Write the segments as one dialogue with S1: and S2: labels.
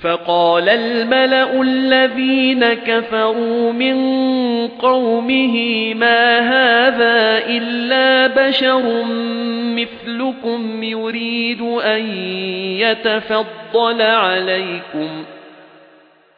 S1: فَقَالَ الْمَلَأُ الَّذِينَ كَفَرُوا مِنْ قَوْمِهِ مَا هَذَا إِلَّا بَشَرٌ مِثْلُكُمْ يُرِيدُ أَن يَتَفَضَّلَ عَلَيْكُمْ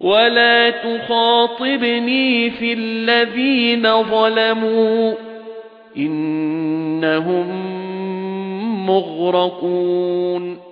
S1: وَلَا تُخَاطِبْنِي فِي الَّذِينَ ظَلَمُوا إِنَّهُمْ مُغْرَقُونَ